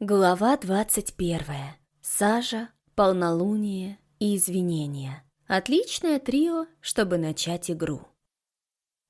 Глава двадцать первая. Сажа, полнолуние и извинения. Отличное трио, чтобы начать игру.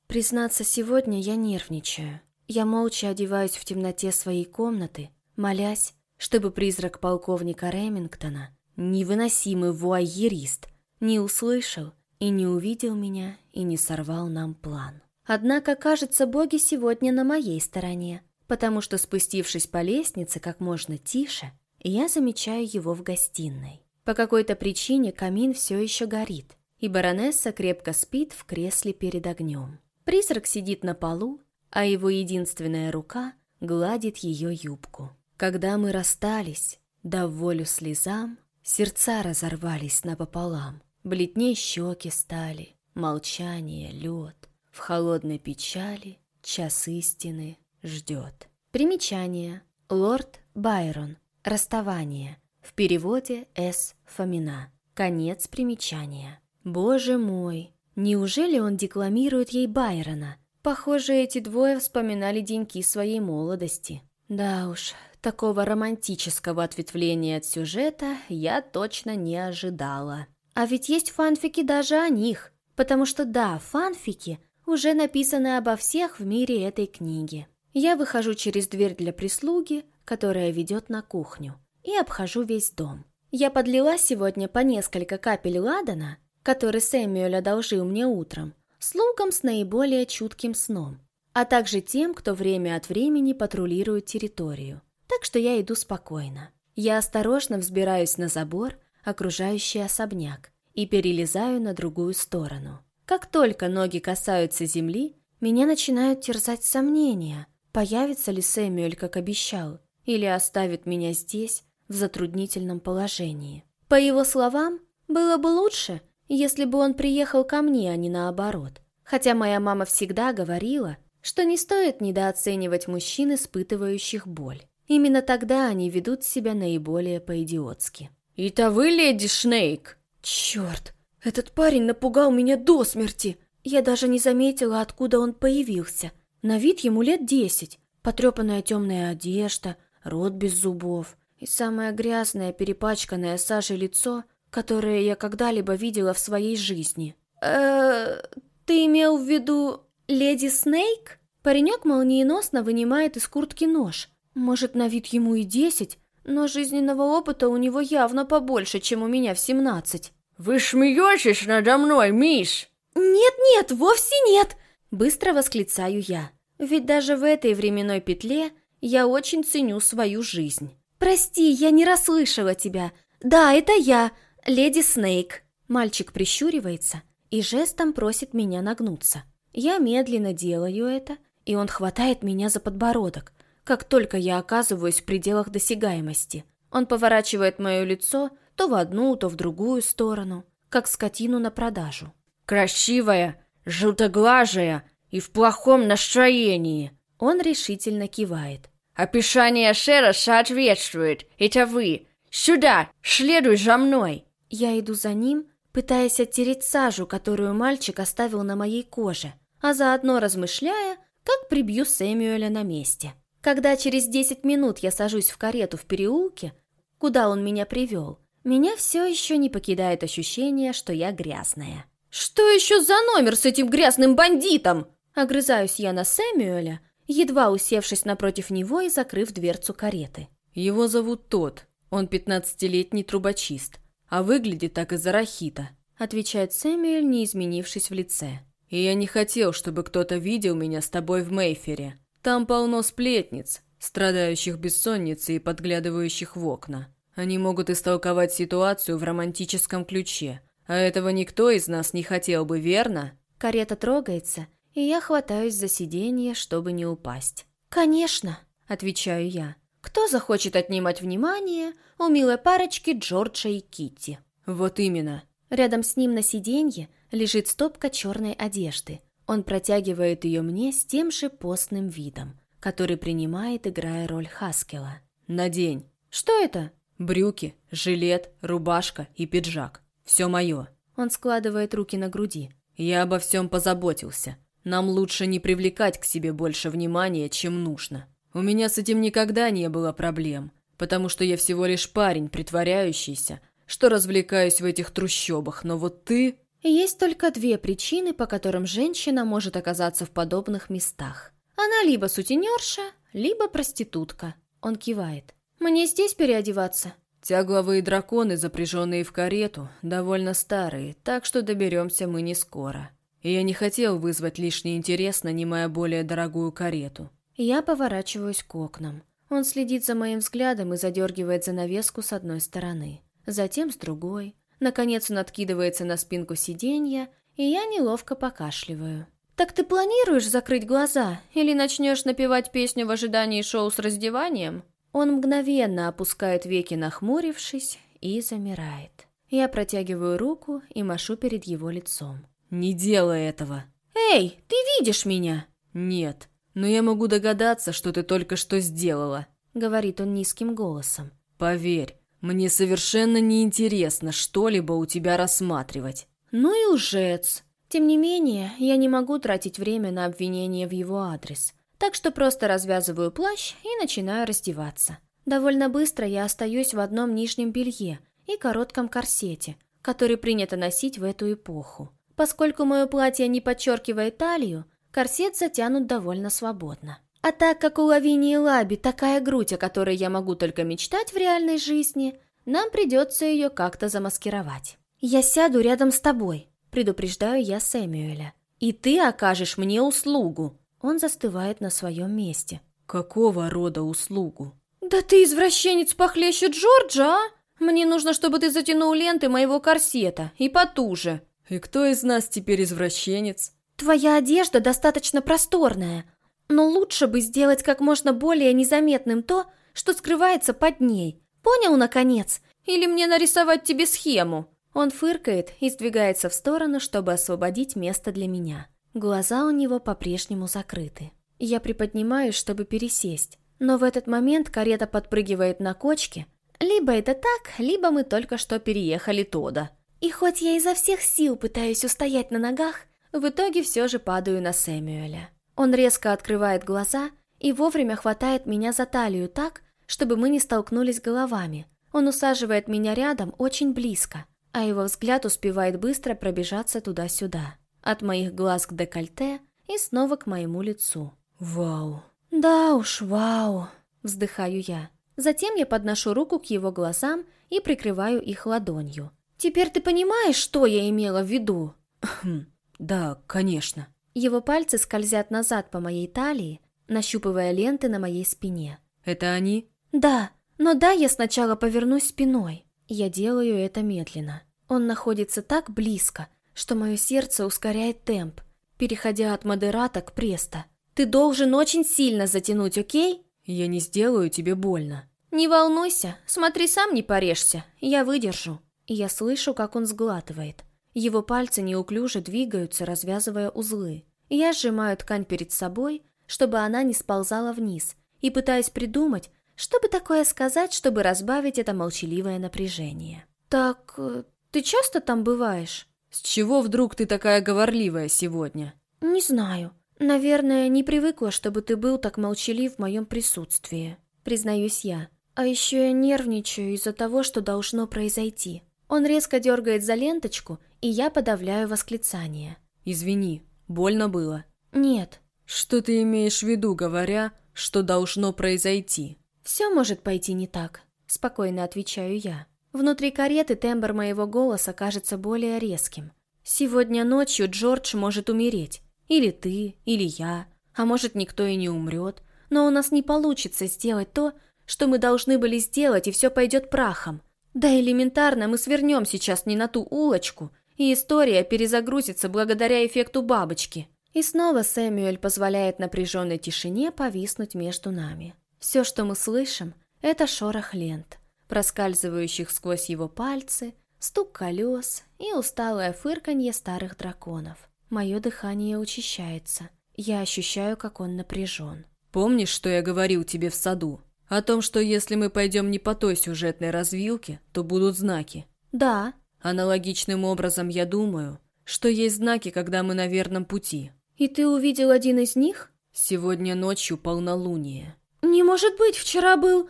Признаться, сегодня я нервничаю. Я молча одеваюсь в темноте своей комнаты, молясь, чтобы призрак полковника Ремингтона, невыносимый вуайерист, не услышал и не увидел меня и не сорвал нам план. Однако, кажется, боги сегодня на моей стороне, потому что, спустившись по лестнице как можно тише, я замечаю его в гостиной. По какой-то причине камин все еще горит, и баронесса крепко спит в кресле перед огнем. Призрак сидит на полу, а его единственная рука гладит ее юбку. Когда мы расстались, дав волю слезам, сердца разорвались напополам, бледней щеки стали, молчание, лед, в холодной печали час истины ждет. Примечание. Лорд Байрон. Расставание. В переводе С. Фомина. Конец примечания. Боже мой, неужели он декламирует ей Байрона? Похоже, эти двое вспоминали деньки своей молодости. Да уж, такого романтического ответвления от сюжета я точно не ожидала. А ведь есть фанфики даже о них, потому что да, фанфики уже написаны обо всех в мире этой книги. Я выхожу через дверь для прислуги, которая ведет на кухню, и обхожу весь дом. Я подлила сегодня по несколько капель ладана, который Сэмюэль одолжил мне утром, слугам с наиболее чутким сном, а также тем, кто время от времени патрулирует территорию. Так что я иду спокойно. Я осторожно взбираюсь на забор, окружающий особняк, и перелезаю на другую сторону. Как только ноги касаются земли, меня начинают терзать сомнения – Появится ли Сэмюэль, как обещал, или оставит меня здесь, в затруднительном положении? По его словам, было бы лучше, если бы он приехал ко мне, а не наоборот. Хотя моя мама всегда говорила, что не стоит недооценивать мужчин, испытывающих боль. Именно тогда они ведут себя наиболее по-идиотски. «Это вы, леди Шнейк?» «Черт, этот парень напугал меня до смерти!» Я даже не заметила, откуда он появился. На вид ему лет десять. Потрепанная темная одежда, рот без зубов и самое грязное, перепачканное сажей лицо, которое я когда-либо видела в своей жизни. э ты имел в виду леди Снейк?» Паренек молниеносно вынимает из куртки нож. Может, на вид ему и десять, но жизненного опыта у него явно побольше, чем у меня в семнадцать. «Вы смеетесь надо мной, мисс?» «Нет-нет, вовсе нет!» Быстро восклицаю я. Ведь даже в этой временной петле я очень ценю свою жизнь. «Прости, я не расслышала тебя. Да, это я, леди Снейк». Мальчик прищуривается и жестом просит меня нагнуться. Я медленно делаю это, и он хватает меня за подбородок, как только я оказываюсь в пределах досягаемости. Он поворачивает мое лицо то в одну, то в другую сторону, как скотину на продажу. «Красивая, желтоглазая и в плохом настроении!» Он решительно кивает. «Описание Шера соответствует. Это вы. Сюда! Следуй за мной!» Я иду за ним, пытаясь оттереть сажу, которую мальчик оставил на моей коже, а заодно размышляя, как прибью Сэмюэля на месте. Когда через десять минут я сажусь в карету в переулке, куда он меня привел, меня все еще не покидает ощущение, что я грязная. «Что еще за номер с этим грязным бандитом?» Огрызаюсь я на Сэмюэля, едва усевшись напротив него и закрыв дверцу кареты. «Его зовут Тот. Он пятнадцатилетний трубочист, а выглядит так из-за рахита», отвечает Сэмюэль, не изменившись в лице. «И я не хотел, чтобы кто-то видел меня с тобой в Мейфере. Там полно сплетниц, страдающих бессонницей и подглядывающих в окна. Они могут истолковать ситуацию в романтическом ключе, а этого никто из нас не хотел бы, верно?» Карета трогается, и я хватаюсь за сиденье, чтобы не упасть. «Конечно», — отвечаю я. «Кто захочет отнимать внимание у милой парочки Джорджа и Китти?» «Вот именно». Рядом с ним на сиденье лежит стопка черной одежды. Он протягивает ее мне с тем же постным видом, который принимает, играя роль Хаскела. «Надень». «Что это?» «Брюки, жилет, рубашка и пиджак. Все мое». Он складывает руки на груди. «Я обо всем позаботился. Нам лучше не привлекать к себе больше внимания, чем нужно. У меня с этим никогда не было проблем. потому что я всего лишь парень, притворяющийся, что развлекаюсь в этих трущобах, но вот ты...» Есть только две причины, по которым женщина может оказаться в подобных местах. Она либо сутенерша, либо проститутка. Он кивает. «Мне здесь переодеваться?» Тягловые драконы, запряженные в карету, довольно старые, так что доберемся мы не скоро. И я не хотел вызвать лишний интерес, нанимая более дорогую карету. Я поворачиваюсь к окнам. Он следит за моим взглядом и задергивает занавеску с одной стороны, затем с другой. Наконец он откидывается на спинку сиденья, и я неловко покашливаю. «Так ты планируешь закрыть глаза или начнешь напевать песню в ожидании шоу с раздеванием?» Он мгновенно опускает веки, нахмурившись, и замирает. Я протягиваю руку и машу перед его лицом. «Не делай этого!» «Эй, ты видишь меня?» «Нет, но я могу догадаться, что ты только что сделала», — говорит он низким голосом. «Поверь, мне совершенно неинтересно что-либо у тебя рассматривать». «Ну и лжец!» Тем не менее, я не могу тратить время на обвинения в его адрес, так что просто развязываю плащ и начинаю раздеваться. Довольно быстро я остаюсь в одном нижнем белье и коротком корсете, который принято носить в эту эпоху. Поскольку мое платье не подчеркивает талию, корсет затянут довольно свободно. А так как у Лавинии Лаби такая грудь, о которой я могу только мечтать в реальной жизни, нам придется ее как-то замаскировать. «Я сяду рядом с тобой», — предупреждаю я Сэмюэля. «И ты окажешь мне услугу». Он застывает на своем месте. «Какого рода услугу?» «Да ты извращенец похлеще Джорджа, а? Мне нужно, чтобы ты затянул ленты моего корсета, и потуже». «И кто из нас теперь извращенец?» «Твоя одежда достаточно просторная, но лучше бы сделать как можно более незаметным то, что скрывается под ней. Понял, наконец? Или мне нарисовать тебе схему?» Он фыркает и сдвигается в сторону, чтобы освободить место для меня. Глаза у него по-прежнему закрыты. Я приподнимаюсь, чтобы пересесть, но в этот момент карета подпрыгивает на кочке. Либо это так, либо мы только что переехали Тода. И хоть я изо всех сил пытаюсь устоять на ногах, в итоге все же падаю на Сэмюэля. Он резко открывает глаза и вовремя хватает меня за талию так, чтобы мы не столкнулись головами. Он усаживает меня рядом очень близко а его взгляд успевает быстро пробежаться туда-сюда. От моих глаз к декольте и снова к моему лицу. «Вау!» «Да уж, вау!» – вздыхаю я. Затем я подношу руку к его глазам и прикрываю их ладонью. «Теперь ты понимаешь, что я имела в виду?» «Хм, да, конечно». Его пальцы скользят назад по моей талии, нащупывая ленты на моей спине. «Это они?» «Да, но да, я сначала повернусь спиной». Я делаю это медленно. Он находится так близко, что мое сердце ускоряет темп, переходя от модерата к престо. Ты должен очень сильно затянуть, окей? Я не сделаю тебе больно. Не волнуйся, смотри, сам не порежься, я выдержу. И я слышу, как он сглатывает. Его пальцы неуклюже двигаются, развязывая узлы. Я сжимаю ткань перед собой, чтобы она не сползала вниз, и пытаюсь придумать, что бы такое сказать, чтобы разбавить это молчаливое напряжение. «Так э, ты часто там бываешь?» «С чего вдруг ты такая говорливая сегодня?» «Не знаю. Наверное, не привыкла, чтобы ты был так молчалив в моем присутствии», признаюсь я. А еще я нервничаю из-за того, что должно произойти. Он резко дергает за ленточку, и я подавляю восклицание. «Извини, больно было». «Нет». «Что ты имеешь в виду, говоря, что должно произойти?» «Все может пойти не так», — спокойно отвечаю я. Внутри кареты тембр моего голоса кажется более резким. Сегодня ночью Джордж может умереть. Или ты, или я. А может, никто и не умрет. Но у нас не получится сделать то, что мы должны были сделать, и все пойдет прахом. Да элементарно мы свернем сейчас не на ту улочку, и история перезагрузится благодаря эффекту бабочки. И снова Сэмюэль позволяет напряженной тишине повиснуть между нами. Все, что мы слышим, это шорох лент проскальзывающих сквозь его пальцы, стук колес и усталое фырканье старых драконов. Мое дыхание учащается. Я ощущаю, как он напряжен. «Помнишь, что я говорил тебе в саду? О том, что если мы пойдем не по той сюжетной развилке, то будут знаки?» «Да». «Аналогичным образом я думаю, что есть знаки, когда мы на верном пути». «И ты увидел один из них?» «Сегодня ночью полнолуние». «Не может быть, вчера был...»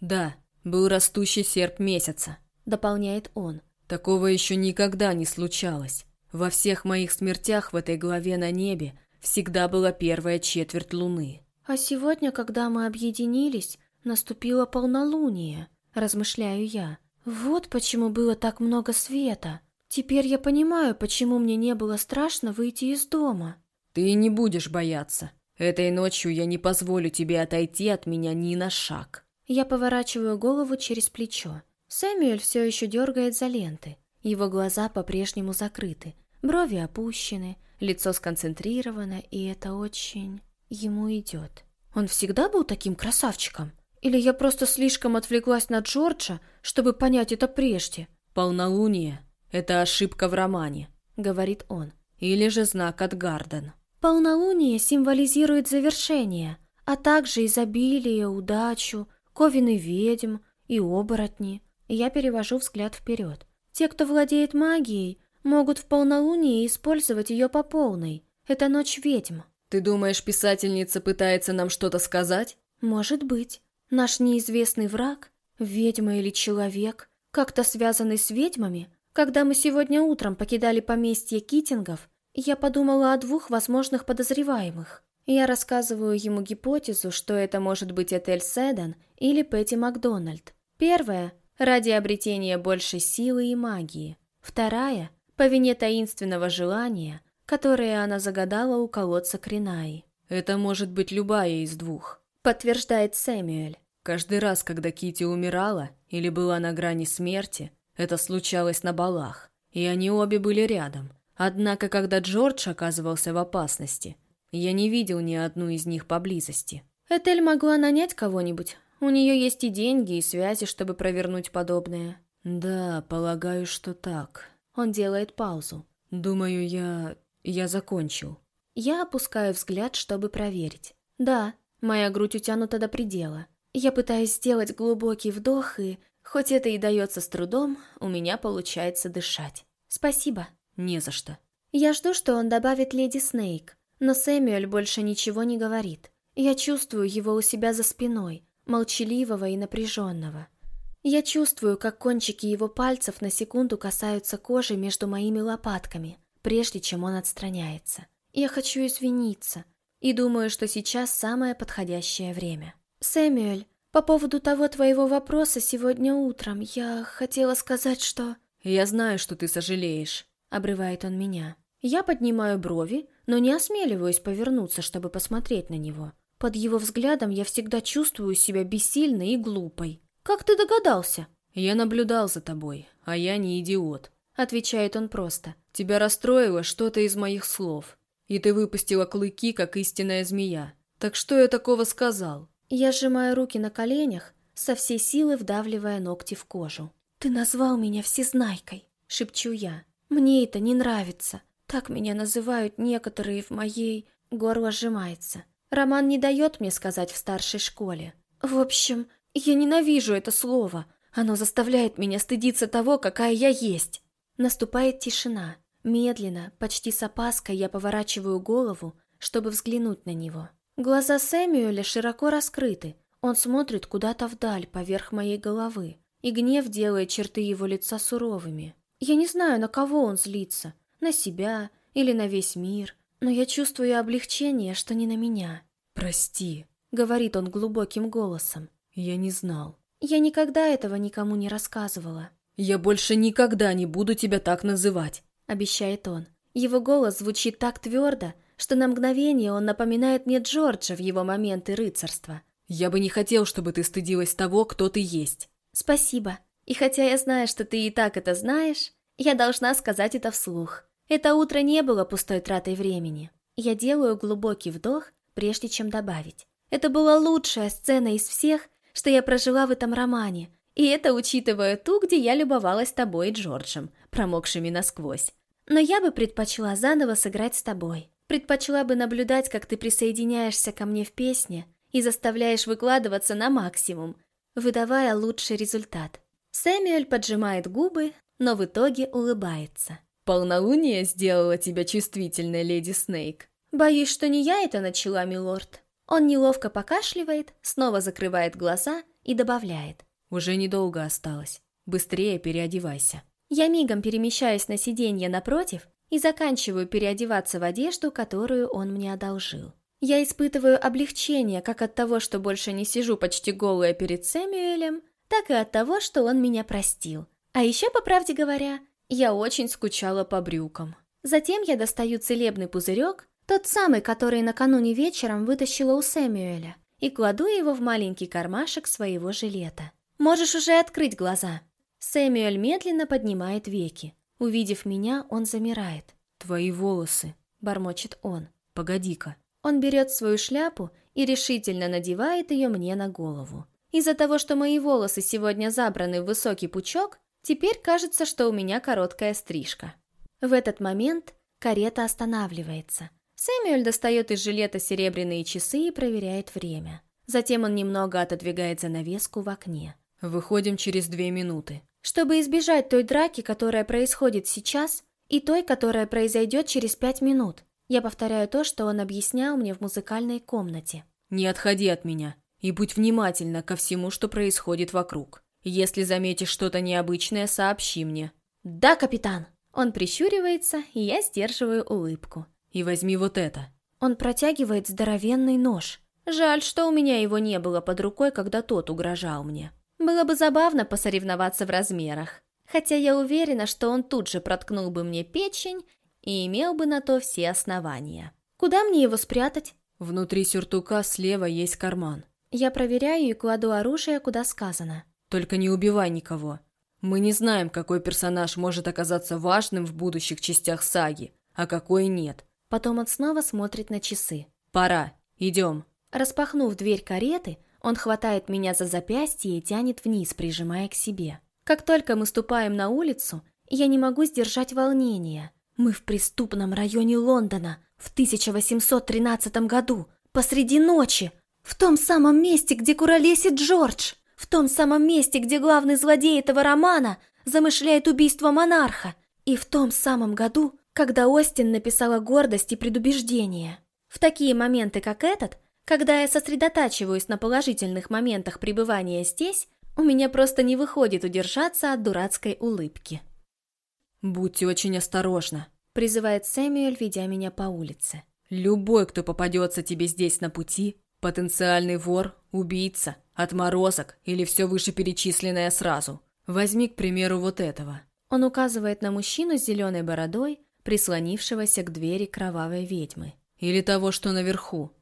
«Да, был растущий серп месяца. Дополняет он. Такого еще никогда не случалось. Во всех моих смертях в этой главе на небе всегда была первая четверть луны. А сегодня, когда мы объединились, наступило полнолуние, размышляю я. Вот почему было так много света. Теперь я понимаю, почему мне не было страшно выйти из дома. Ты не будешь бояться. Этой ночью я не позволю тебе отойти от меня ни на шаг. Я поворачиваю голову через плечо. Сэмюэль все еще дергает за ленты. Его глаза по-прежнему закрыты, брови опущены, лицо сконцентрировано, и это очень... ему идет. Он всегда был таким красавчиком? Или я просто слишком отвлеклась на Джорджа, чтобы понять это прежде? «Полнолуние — это ошибка в романе», — говорит он. «Или же знак от Гарден». Полнолуние символизирует завершение, а также изобилие, удачу, ковины ведьм и оборотни. Я перевожу взгляд вперед. Те, кто владеет магией, могут в полнолуние использовать ее по полной. Это ночь ведьм. Ты думаешь, писательница пытается нам что-то сказать? Может быть. Наш неизвестный враг, ведьма или человек, как-то связанный с ведьмами, когда мы сегодня утром покидали поместье Китингов, я подумала о двух возможных подозреваемых. Я рассказываю ему гипотезу, что это может быть Этель Седан или Петти Макдональд. Первая – ради обретения большей силы и магии. Вторая – по вине таинственного желания, которое она загадала у колодца Кринаи. «Это может быть любая из двух», – подтверждает Сэмюэль. Каждый раз, когда Кити умирала или была на грани смерти, это случалось на балах, и они обе были рядом – Однако, когда Джордж оказывался в опасности, я не видел ни одну из них поблизости. Этель могла нанять кого-нибудь. У нее есть и деньги, и связи, чтобы провернуть подобное. Да, полагаю, что так. Он делает паузу. Думаю, я... я закончил. Я опускаю взгляд, чтобы проверить. Да, моя грудь утянута до предела. Я пытаюсь сделать глубокий вдох, и, хоть это и дается с трудом, у меня получается дышать. Спасибо. Не за что. Я жду, что он добавит леди Снейк, но Сэмюэль больше ничего не говорит. Я чувствую его у себя за спиной, молчаливого и напряженного. Я чувствую, как кончики его пальцев на секунду касаются кожи между моими лопатками, прежде чем он отстраняется. Я хочу извиниться и думаю, что сейчас самое подходящее время. Сэмюэль, по поводу того твоего вопроса сегодня утром, я хотела сказать, что... Я знаю, что ты сожалеешь. — обрывает он меня. Я поднимаю брови, но не осмеливаюсь повернуться, чтобы посмотреть на него. Под его взглядом я всегда чувствую себя бессильной и глупой. «Как ты догадался?» «Я наблюдал за тобой, а я не идиот», — отвечает он просто. «Тебя расстроило что-то из моих слов, и ты выпустила клыки, как истинная змея. Так что я такого сказал?» Я сжимаю руки на коленях, со всей силы вдавливая ногти в кожу. «Ты назвал меня всезнайкой», — шепчу я. Мне это не нравится. Так меня называют некоторые в моей... Горло сжимается. Роман не дает мне сказать в старшей школе. В общем, я ненавижу это слово. Оно заставляет меня стыдиться того, какая я есть. Наступает тишина. Медленно, почти с опаской, я поворачиваю голову, чтобы взглянуть на него. Глаза Сэмюэля широко раскрыты. Он смотрит куда-то вдаль, поверх моей головы, и гнев делает черты его лица суровыми. Я не знаю, на кого он злится, на себя или на весь мир, но я чувствую облегчение, что не на меня. «Прости», — говорит он глубоким голосом. «Я не знал». Я никогда этого никому не рассказывала. «Я больше никогда не буду тебя так называть», — обещает он. Его голос звучит так твердо, что на мгновение он напоминает мне Джорджа в его моменты рыцарства. «Я бы не хотел, чтобы ты стыдилась того, кто ты есть». «Спасибо», и хотя я знаю, что ты и так это знаешь, я должна сказать это вслух. Это утро не было пустой тратой времени. Я делаю глубокий вдох, прежде чем добавить. Это была лучшая сцена из всех, что я прожила в этом романе, и это учитывая ту, где я любовалась тобой и Джорджем, промокшими насквозь. Но я бы предпочла заново сыграть с тобой. Предпочла бы наблюдать, как ты присоединяешься ко мне в песне и заставляешь выкладываться на максимум, выдавая лучший результат. Сэмюэль поджимает губы, но в итоге улыбается. «Полнолуние сделала тебя чувствительной, леди Снейк». «Боюсь, что не я это начала, милорд». Он неловко покашливает, снова закрывает глаза и добавляет. Уже недолго осталось. Быстрее переодевайся. Я мигом перемещаюсь на сиденье напротив и заканчиваю переодеваться в одежду, которую он мне одолжил. Я испытываю облегчение как от того, что больше не сижу почти голая перед Сэмюэлем, так и от того, что он меня простил. А еще, по правде говоря, я очень скучала по брюкам. Затем я достаю целебный пузырек, тот самый, который накануне вечером вытащила у Сэмюэля, и кладу его в маленький кармашек своего жилета. Можешь уже открыть глаза. Сэмюэль медленно поднимает веки. Увидев меня, он замирает. «Твои волосы», — бормочет он. «Погоди-ка». Он берет свою шляпу и решительно надевает ее мне на голову. Из-за того, что мои волосы сегодня забраны в высокий пучок, теперь кажется, что у меня короткая стрижка. В этот момент карета останавливается. Сэмюэль достает из жилета серебряные часы и проверяет время. Затем он немного отодвигает занавеску в окне. «Выходим через две минуты». Чтобы избежать той драки, которая происходит сейчас, и той, которая произойдет через пять минут, я повторяю то, что он объяснял мне в музыкальной комнате. «Не отходи от меня и будь внимательна ко всему, что происходит вокруг. Если заметишь что-то необычное, сообщи мне». «Да, капитан!» Он прищуривается, и я сдерживаю улыбку. «И возьми вот это». Он протягивает здоровенный нож. Жаль, что у меня его не было под рукой, когда тот угрожал мне. Было бы забавно посоревноваться в размерах. Хотя я уверена, что он тут же проткнул бы мне печень и имел бы на то все основания. Куда мне его спрятать? Внутри сюртука слева есть карман. Я проверяю и кладу оружие, куда сказано. Только не убивай никого. Мы не знаем, какой персонаж может оказаться важным в будущих частях саги, а какой нет. Потом он снова смотрит на часы. Пора, идем. Распахнув дверь кареты, он хватает меня за запястье и тянет вниз, прижимая к себе. Как только мы ступаем на улицу, я не могу сдержать волнения. Мы в преступном районе Лондона в 1813 году, посреди ночи, в том самом месте, где куролесит Джордж. В том самом месте, где главный злодей этого романа замышляет убийство монарха. И в том самом году, когда Остин написала «Гордость и предубеждение». В такие моменты, как этот, когда я сосредотачиваюсь на положительных моментах пребывания здесь, у меня просто не выходит удержаться от дурацкой улыбки. «Будьте очень осторожны», — призывает Сэмюэль, ведя меня по улице. «Любой, кто попадется тебе здесь на пути, потенциальный вор, убийца, отморозок или все вышеперечисленное сразу. Возьми, к примеру, вот этого». Он указывает на мужчину с зеленой бородой, прислонившегося к двери кровавой ведьмы. «Или того, что наверху».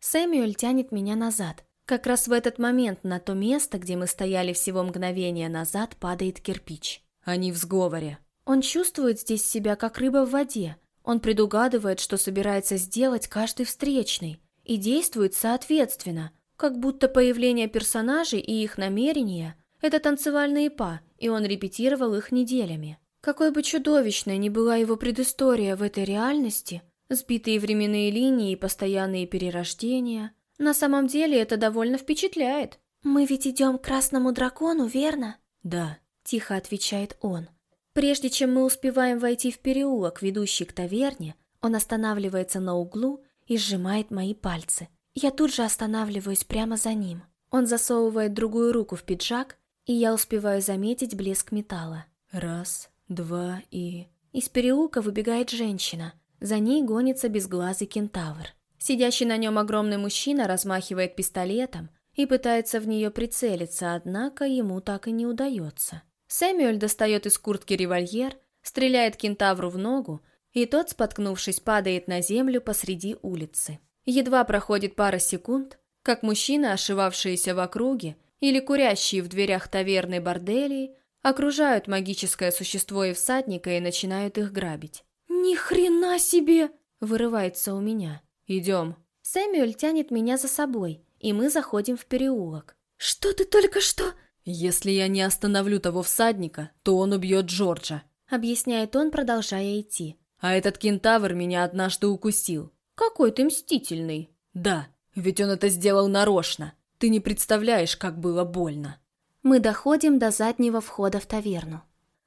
Сэмюэль тянет меня назад. Как раз в этот момент на то место, где мы стояли всего мгновение назад, падает кирпич. Они в сговоре. Он чувствует здесь себя, как рыба в воде. Он предугадывает, что собирается сделать каждый встречный, и действует соответственно, как будто появление персонажей и их намерения – это танцевальные па, и он репетировал их неделями. Какой бы чудовищной ни была его предыстория в этой реальности, сбитые временные линии и постоянные перерождения, на самом деле это довольно впечатляет. «Мы ведь идем к красному дракону, верно?» «Да», – тихо отвечает он. Прежде чем мы успеваем войти в переулок, ведущий к таверне, он останавливается на углу и сжимает мои пальцы. Я тут же останавливаюсь прямо за ним. Он засовывает другую руку в пиджак, и я успеваю заметить блеск металла. Раз, два и... Из переулка выбегает женщина. За ней гонится безглазый кентавр. Сидящий на нем огромный мужчина размахивает пистолетом и пытается в нее прицелиться, однако ему так и не удается. Сэмюэль достает из куртки револьвер, стреляет кентавру в ногу, и тот, споткнувшись, падает на землю посреди улицы. Едва проходит пара секунд, как мужчины, ошивавшиеся в округе, или курящие в дверях таверны борделии, окружают магическое существо и всадника и начинают их грабить. «Ни хрена себе!» – вырывается у меня. «Идем». Сэмюэль тянет меня за собой, и мы заходим в переулок. «Что ты только что...» «Если я не остановлю того всадника, то он убьет Джорджа», — объясняет он, продолжая идти. «А этот кентавр меня однажды укусил. «Какой ты мстительный!» «Да, ведь он это сделал нарочно. Ты не представляешь, как было больно!» Мы доходим до заднего входа в таверну.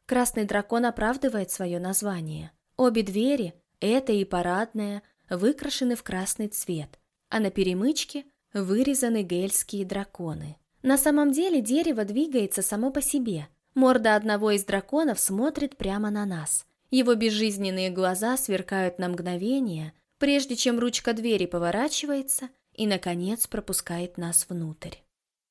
Красный дракон оправдывает свое название. Обе двери, эта и парадная, выкрашены в красный цвет, а на перемычке вырезаны гельские драконы. На самом деле дерево двигается само по себе. Морда одного из драконов смотрит прямо на нас. Его безжизненные глаза сверкают на мгновение, прежде чем ручка двери поворачивается и, наконец, пропускает нас внутрь.